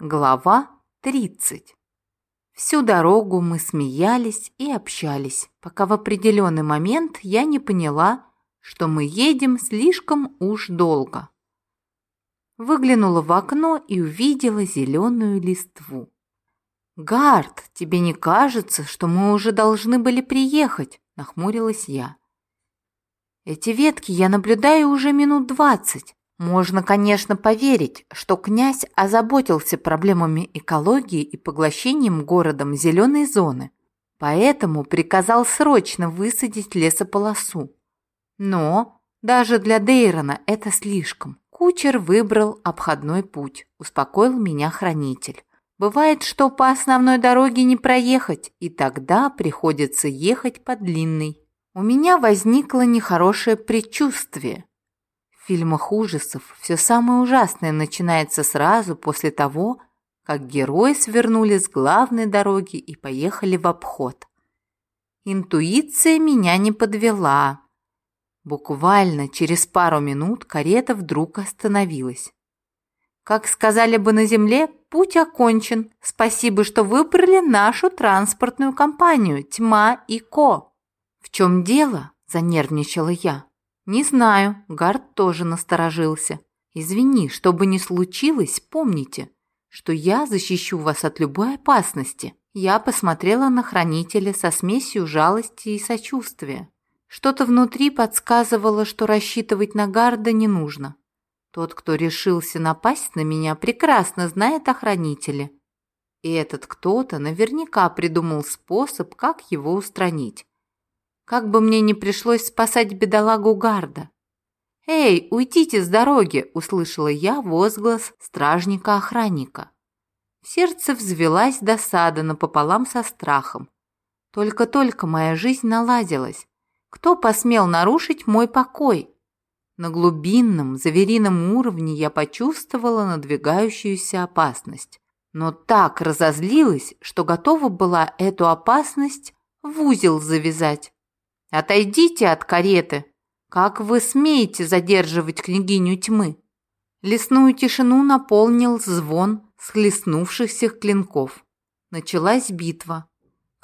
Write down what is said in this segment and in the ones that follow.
Глава 30. Всю дорогу мы смеялись и общались, пока в определенный момент я не поняла, что мы едем слишком уж долго. Выглянула в окно и увидела зеленую листву. «Гард, тебе не кажется, что мы уже должны были приехать?» – нахмурилась я. «Эти ветки я наблюдаю уже минут двадцать. Можно, конечно, поверить, что князь озаботился проблемами экологии и поглощением городом зеленой зоны, поэтому приказал срочно высадить лесополосу. Но даже для Дейрона это слишком. Кучер выбрал обходной путь, успокоил меня хранитель. Бывает, что по основной дороге не проехать, и тогда приходится ехать по длинной. У меня возникло нехорошее предчувствие, фильмах ужасов все самое ужасное начинается сразу после того, как герои свернули с главной дороги и поехали в обход. Интуиция меня не подвела. Буквально через пару минут карета вдруг остановилась. Как сказали бы на земле, путь окончен. Спасибо, что выбрали нашу транспортную компанию «Тьма и Ко». «В чем дело?» – занервничала я. «Не знаю», — Гард тоже насторожился. «Извини, что бы ни случилось, помните, что я защищу вас от любой опасности». Я посмотрела на хранителя со смесью жалости и сочувствия. Что-то внутри подсказывало, что рассчитывать на Гарда не нужно. Тот, кто решился напасть на меня, прекрасно знает о хранителе. И этот кто-то наверняка придумал способ, как его устранить. Как бы мне не пришлось спасать бедолагу Гарда. «Эй, уйдите с дороги!» – услышала я возглас стражника-охранника. В сердце взвелась досада напополам со страхом. Только-только моя жизнь наладилась. Кто посмел нарушить мой покой? На глубинном, заверином уровне я почувствовала надвигающуюся опасность. Но так разозлилась, что готова была эту опасность в узел завязать. «Отойдите от кареты! Как вы смеете задерживать княгиню тьмы?» Лесную тишину наполнил звон схлестнувшихся клинков. Началась битва.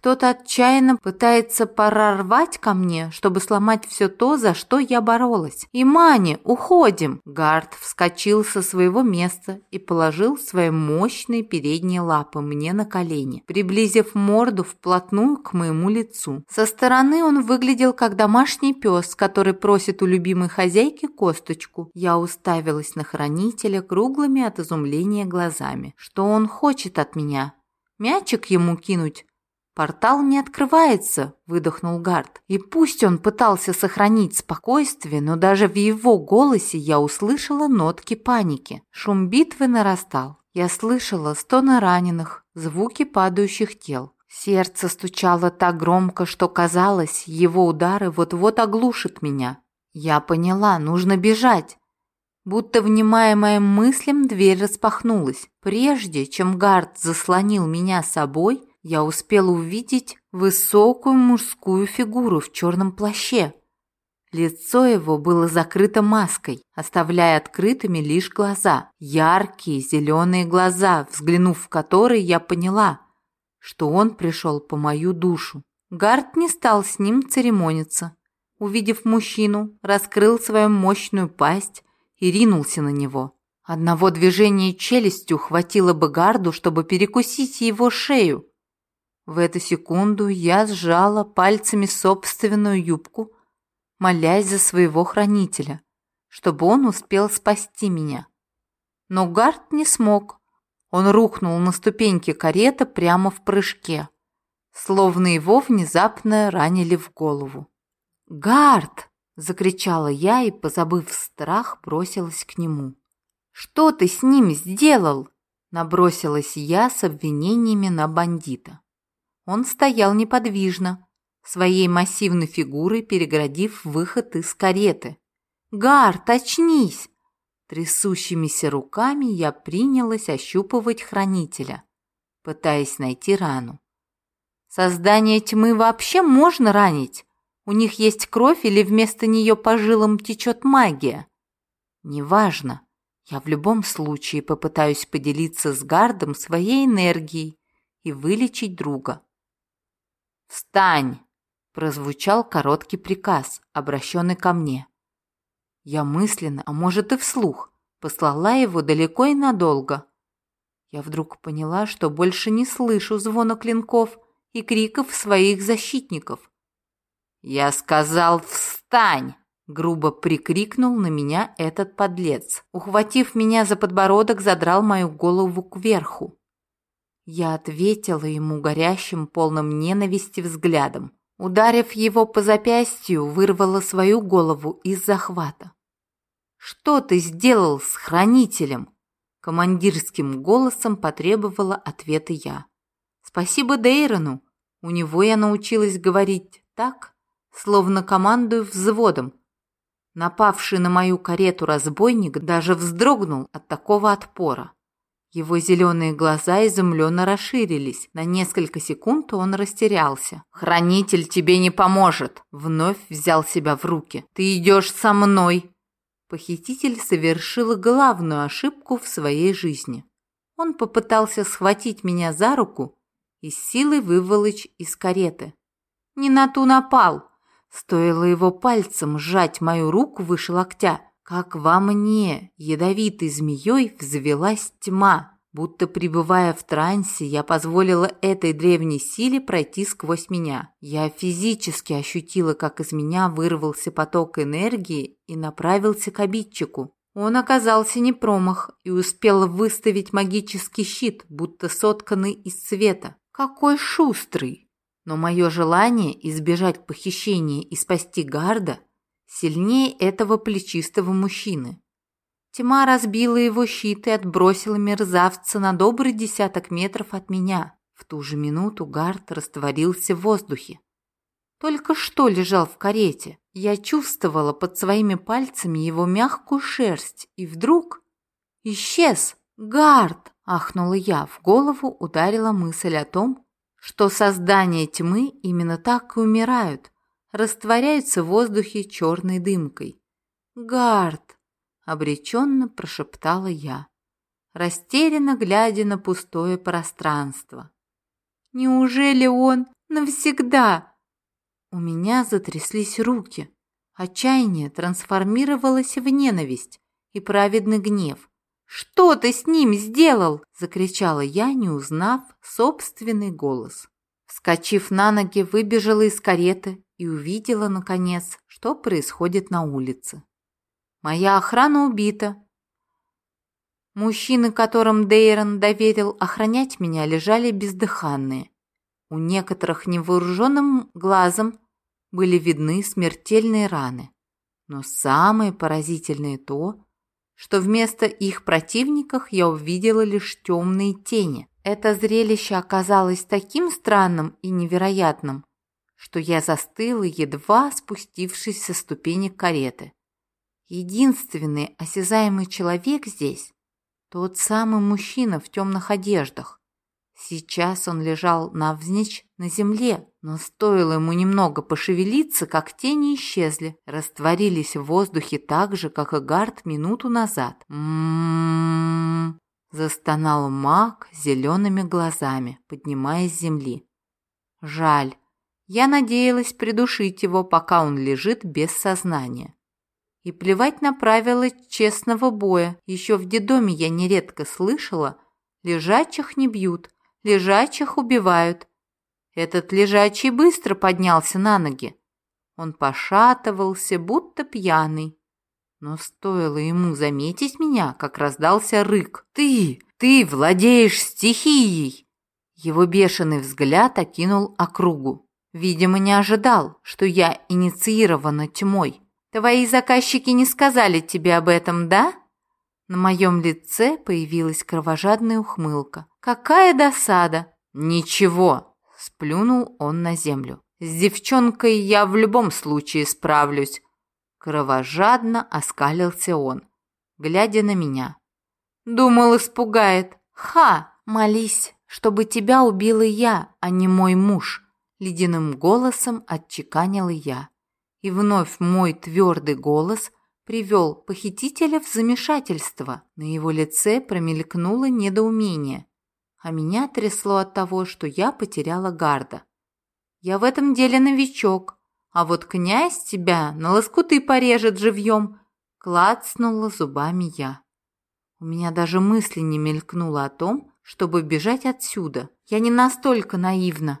Кто-то отчаянно пытается прорвать ко мне, чтобы сломать все то, за что я боролась. «Имани, уходим!» Гард вскочил со своего места и положил свои мощные передние лапы мне на колени, приблизив морду вплотную к моему лицу. Со стороны он выглядел как домашний пес, который просит у любимой хозяйки косточку. Я уставилась на хранителя круглыми от изумления глазами. Что он хочет от меня? Мячик ему кинуть? «Портал не открывается», – выдохнул Гард. И пусть он пытался сохранить спокойствие, но даже в его голосе я услышала нотки паники. Шум битвы нарастал. Я слышала стоны раненых, звуки падающих тел. Сердце стучало так громко, что казалось, его удары вот-вот оглушат меня. Я поняла, нужно бежать. Будто внимая моим мыслям, дверь распахнулась. Прежде чем Гард заслонил меня собой, я успела увидеть высокую мужскую фигуру в черном плаще. Лицо его было закрыто маской, оставляя открытыми лишь глаза. Яркие зеленые глаза, взглянув в которые, я поняла, что он пришел по мою душу. Гард не стал с ним церемониться. Увидев мужчину, раскрыл свою мощную пасть и ринулся на него. Одного движения челюстью хватило бы Гарду, чтобы перекусить его шею, в эту секунду я сжала пальцами собственную юбку, молясь за своего хранителя, чтобы он успел спасти меня. Но Гард не смог. Он рухнул на ступеньки кареты прямо в прыжке, словно его внезапно ранили в голову. «Гард!» — закричала я и, позабыв страх, бросилась к нему. «Что ты с ним сделал?» — набросилась я с обвинениями на бандита. Он стоял неподвижно, своей массивной фигурой переградив выход из кареты. «Гард, очнись!» Трясущимися руками я принялась ощупывать хранителя, пытаясь найти рану. Создание тьмы вообще можно ранить? У них есть кровь или вместо нее по жилам течет магия? Неважно. Я в любом случае попытаюсь поделиться с Гардом своей энергией и вылечить друга. «Встань!» – прозвучал короткий приказ, обращенный ко мне. Я мысленно, а может и вслух, послала его далеко и надолго. Я вдруг поняла, что больше не слышу звона клинков и криков своих защитников. «Я сказал, встань!» Грубо прикрикнул на меня этот подлец. Ухватив меня за подбородок, задрал мою голову кверху. Я ответила ему горящим, полным ненависти взглядом. Ударив его по запястью, вырвала свою голову из захвата. «Что ты сделал с хранителем?» Командирским голосом потребовала ответа я. «Спасибо Дейрону. У него я научилась говорить так, словно командую взводом, Напавший на мою карету разбойник даже вздрогнул от такого отпора. Его зеленые глаза изумленно расширились. На несколько секунд он растерялся. «Хранитель тебе не поможет!» Вновь взял себя в руки. «Ты идешь со мной!» Похититель совершил главную ошибку в своей жизни. Он попытался схватить меня за руку и силой выволочь из кареты. «Не на ту напал!» Стоило его пальцем сжать мою руку выше локтя, как во мне ядовитой змеей взвелась тьма. Будто пребывая в трансе, я позволила этой древней силе пройти сквозь меня. Я физически ощутила, как из меня вырвался поток энергии и направился к обидчику. Он оказался не промах и успел выставить магический щит, будто сотканный из света. Какой шустрый! Но мое желание избежать похищения и спасти Гарда сильнее этого плечистого мужчины. Тьма разбила его щит и отбросила мерзавца на добрый десяток метров от меня. В ту же минуту Гард растворился в воздухе. Только что лежал в карете. Я чувствовала под своими пальцами его мягкую шерсть, и вдруг исчез. Гард! ахнула я. В голову ударила мысль о том, что создания тьмы именно так и умирают, растворяются в воздухе черной дымкой. «Гард!» — обреченно прошептала я, растерянно глядя на пустое пространство. «Неужели он навсегда?» У меня затряслись руки. Отчаяние трансформировалось в ненависть и праведный гнев. «Что ты с ним сделал?» – закричала я, не узнав собственный голос. Вскочив на ноги, выбежала из кареты и увидела, наконец, что происходит на улице. Моя охрана убита. Мужчины, которым Дейрон доверил охранять меня, лежали бездыханные. У некоторых невооруженным глазом были видны смертельные раны. Но самое поразительное то, что вместо их противников я увидела лишь темные тени. Это зрелище оказалось таким странным и невероятным, что я застыла, едва спустившись со ступенек кареты. Единственный осязаемый человек здесь – тот самый мужчина в темных одеждах. Сейчас он лежал навзничь на земле, но стоило ему немного пошевелиться, как тени исчезли, растворились в воздухе так же, как и Гард минуту назад. «М-м-м», застонал маг зелеными глазами, поднимаясь с земли. Жаль. Я надеялась придушить его, пока он лежит без сознания. И плевать на правила честного боя. Еще в детдоме я нередко слышала, лежачих не бьют, лежачих убивают. Этот лежачий быстро поднялся на ноги. Он пошатывался, будто пьяный. Но стоило ему заметить меня, как раздался рык. «Ты! Ты владеешь стихией!» Его бешеный взгляд окинул округу. Видимо, не ожидал, что я инициирована тьмой. «Твои заказчики не сказали тебе об этом, да?» На моем лице появилась кровожадная ухмылка. «Какая досада!» «Ничего!» – сплюнул он на землю. «С девчонкой я в любом случае справлюсь!» Кровожадно оскалился он, глядя на меня. «Думал, испугает! Ха! Молись, чтобы тебя убила я, а не мой муж!» Ледяным голосом отчеканила я. И вновь мой твердый голос – привел похитителя в замешательство. На его лице промелькнуло недоумение, а меня трясло от того, что я потеряла гарда. Я в этом деле новичок, а вот князь тебя на лоскуты порежет живьем, клацнула зубами я. У меня даже мысли не мелькнуло о том, чтобы бежать отсюда. Я не настолько наивна.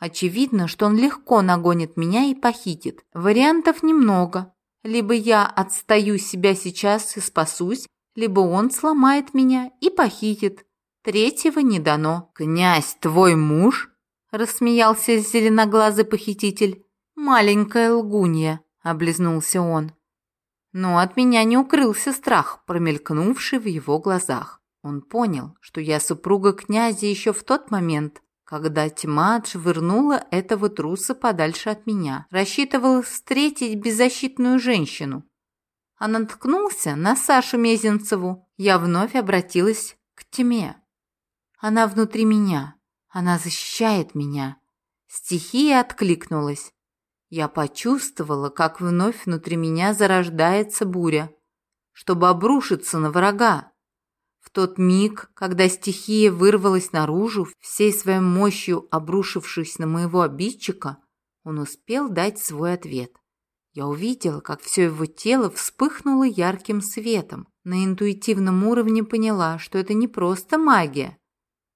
Очевидно, что он легко нагонит меня и похитит. Вариантов немного. Либо я отстаю себя сейчас и спасусь, либо он сломает меня и похитит. Третьего не дано. «Князь, твой муж?» – рассмеялся зеленоглазый похититель. «Маленькая лгунья», – облизнулся он. Но от меня не укрылся страх, промелькнувший в его глазах. Он понял, что я супруга князя еще в тот момент, когда тьма отшвырнула этого труса подальше от меня. Рассчитывал встретить беззащитную женщину. А наткнулся на Сашу Мезенцеву. Я вновь обратилась к тьме. Она внутри меня. Она защищает меня. Стихия откликнулась. Я почувствовала, как вновь внутри меня зарождается буря, чтобы обрушиться на врага. В тот миг, когда стихия вырвалась наружу, всей своей мощью обрушившись на моего обидчика, он успел дать свой ответ. Я увидела, как все его тело вспыхнуло ярким светом. На интуитивном уровне поняла, что это не просто магия,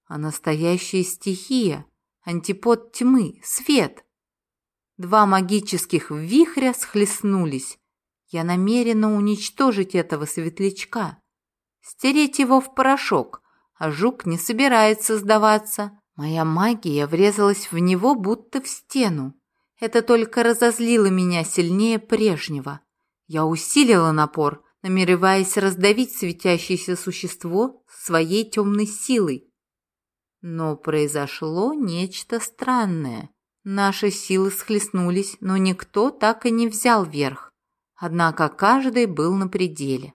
а настоящая стихия, антипод тьмы, свет. Два магических вихря схлестнулись. Я намерена уничтожить этого светлячка, стереть его в порошок, а жук не собирается сдаваться. Моя магия врезалась в него, будто в стену. Это только разозлило меня сильнее прежнего. Я усилила напор, намереваясь раздавить светящееся существо своей темной силой. Но произошло нечто странное. Наши силы схлестнулись, но никто так и не взял верх. Однако каждый был на пределе.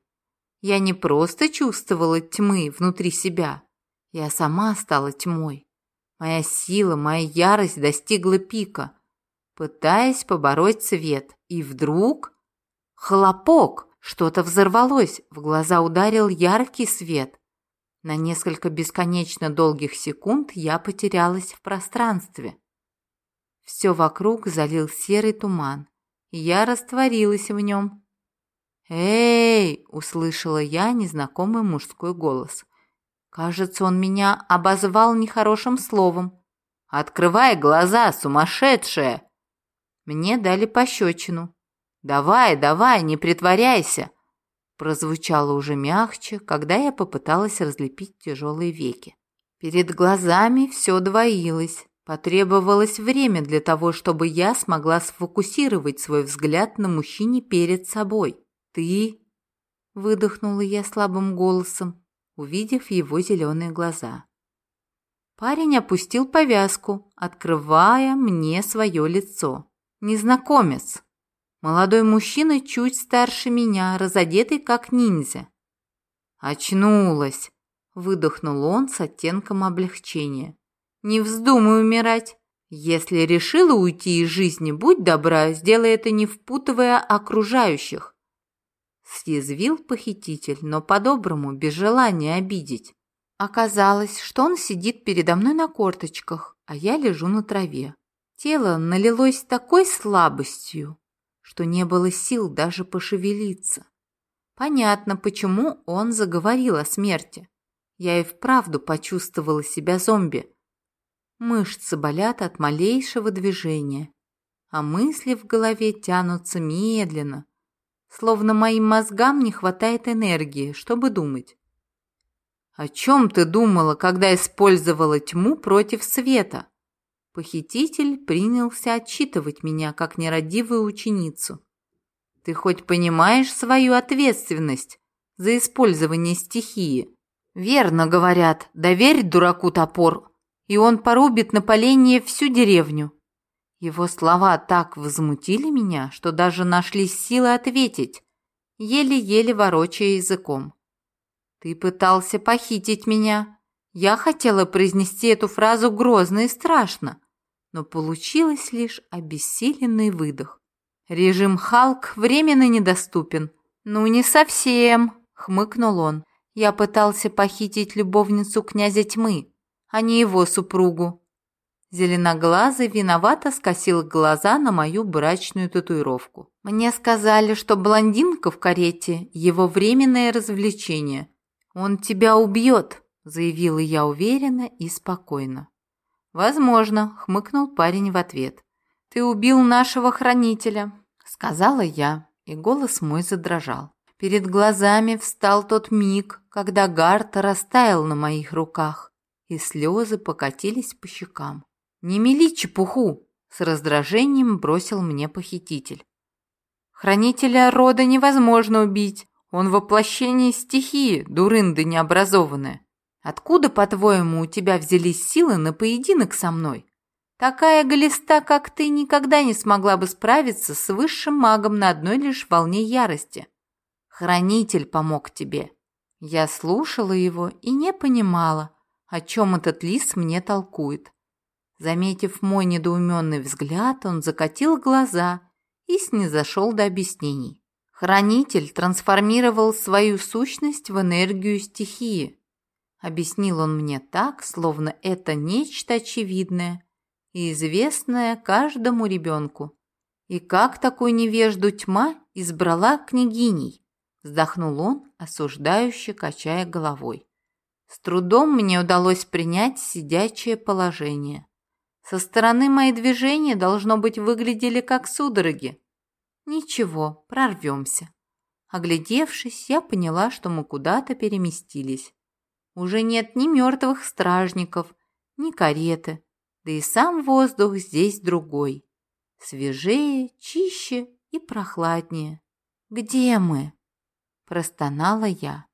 Я не просто чувствовала тьмы внутри себя, я сама стала тьмой. Моя сила, моя ярость достигла пика, пытаясь побороть свет. И вдруг... Хлопок! Что-то взорвалось, в глаза ударил яркий свет. На несколько бесконечно долгих секунд я потерялась в пространстве. Все вокруг залил серый туман, и я растворилась в нем. «Эй!» – услышала я незнакомый мужской голос. Кажется, он меня обозвал нехорошим словом. «Открывай глаза, сумасшедшая!» Мне дали пощечину. «Давай, давай, не притворяйся!» Прозвучало уже мягче, когда я попыталась разлепить тяжелые веки. Перед глазами все двоилось. Потребовалось время для того, чтобы я смогла сфокусировать свой взгляд на мужчине перед собой. «Ты?» – выдохнула я слабым голосом, увидев его зеленые глаза. Парень опустил повязку, открывая мне свое лицо. Незнакомец. Молодой мужчина чуть старше меня, разодетый как ниндзя. «Очнулась!» – выдохнул он с оттенком облегчения. Не вздумай умирать. Если решила уйти из жизни, будь добра, сделай это не впутывая окружающих. Съязвил похититель, но по-доброму, без желания обидеть. Оказалось, что он сидит передо мной на корточках, а я лежу на траве. Тело налилось такой слабостью, что не было сил даже пошевелиться. Понятно, почему он заговорил о смерти. Я и вправду почувствовала себя зомби, Мышцы болят от малейшего движения, а мысли в голове тянутся медленно, словно моим мозгам не хватает энергии, чтобы думать. «О чем ты думала, когда использовала тьму против света?» Похититель принялся отчитывать меня, как нерадивую ученицу. «Ты хоть понимаешь свою ответственность за использование стихии?» «Верно, говорят, доверь дураку топор, и он порубит на поленье всю деревню. Его слова так возмутили меня, что даже нашлись силы ответить, еле-еле ворочая языком. «Ты пытался похитить меня. Я хотела произнести эту фразу грозно и страшно, но получилось лишь обессиленный выдох. Режим Халк временно недоступен. «Ну, не совсем», — хмыкнул он. «Я пытался похитить любовницу князя тьмы, а не его супругу». Зеленоглазый виновато скосил глаза на мою брачную татуировку. «Мне сказали, что блондинка в карете – его временное развлечение. Он тебя убьет», – заявила я уверенно и спокойно. «Возможно», – хмыкнул парень в ответ. «Ты убил нашего хранителя», – сказала я, и голос мой задрожал. Перед глазами встал тот миг, когда Гарта растаял на моих руках, и слезы покатились по щекам. «Не мели чепуху!» – с раздражением бросил мне похититель. «Хранителя рода невозможно убить. Он воплощение стихии, дурында необразованная. Откуда, по-твоему, у тебя взялись силы на поединок со мной? Такая глиста, как ты, никогда не смогла бы справиться с высшим магом на одной лишь волне ярости. Хранитель помог тебе». Я слушала его и не понимала, о чем этот лис мне толкует. Заметив мой недоуменный взгляд, он закатил глаза и снизошел до объяснений. Хранитель трансформировал свою сущность в энергию стихии. Объяснил он мне так, словно это нечто очевидное и известное каждому ребенку. И как такой невежду тьма избрала княгиней? Вздохнул он, осуждающе качая головой. С трудом мне удалось принять сидячее положение. Со стороны мои движения, должно быть, выглядели как судороги. Ничего, прорвемся. Оглядевшись, я поняла, что мы куда-то переместились. Уже нет ни мертвых стражников, ни кареты, да и сам воздух здесь другой. Свежее, чище и прохладнее. «Где мы?» – простонала я.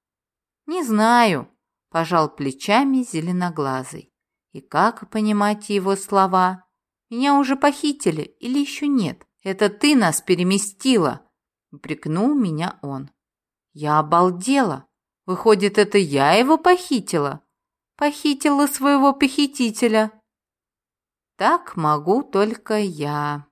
«Не знаю», – пожал плечами зеленоглазый. И как понимать его слова? Меня уже похитили или еще нет? Это ты нас переместила, упрекнул меня он. Я обалдела. Выходит, это я его похитила? Похитила своего похитителя. Так могу только я.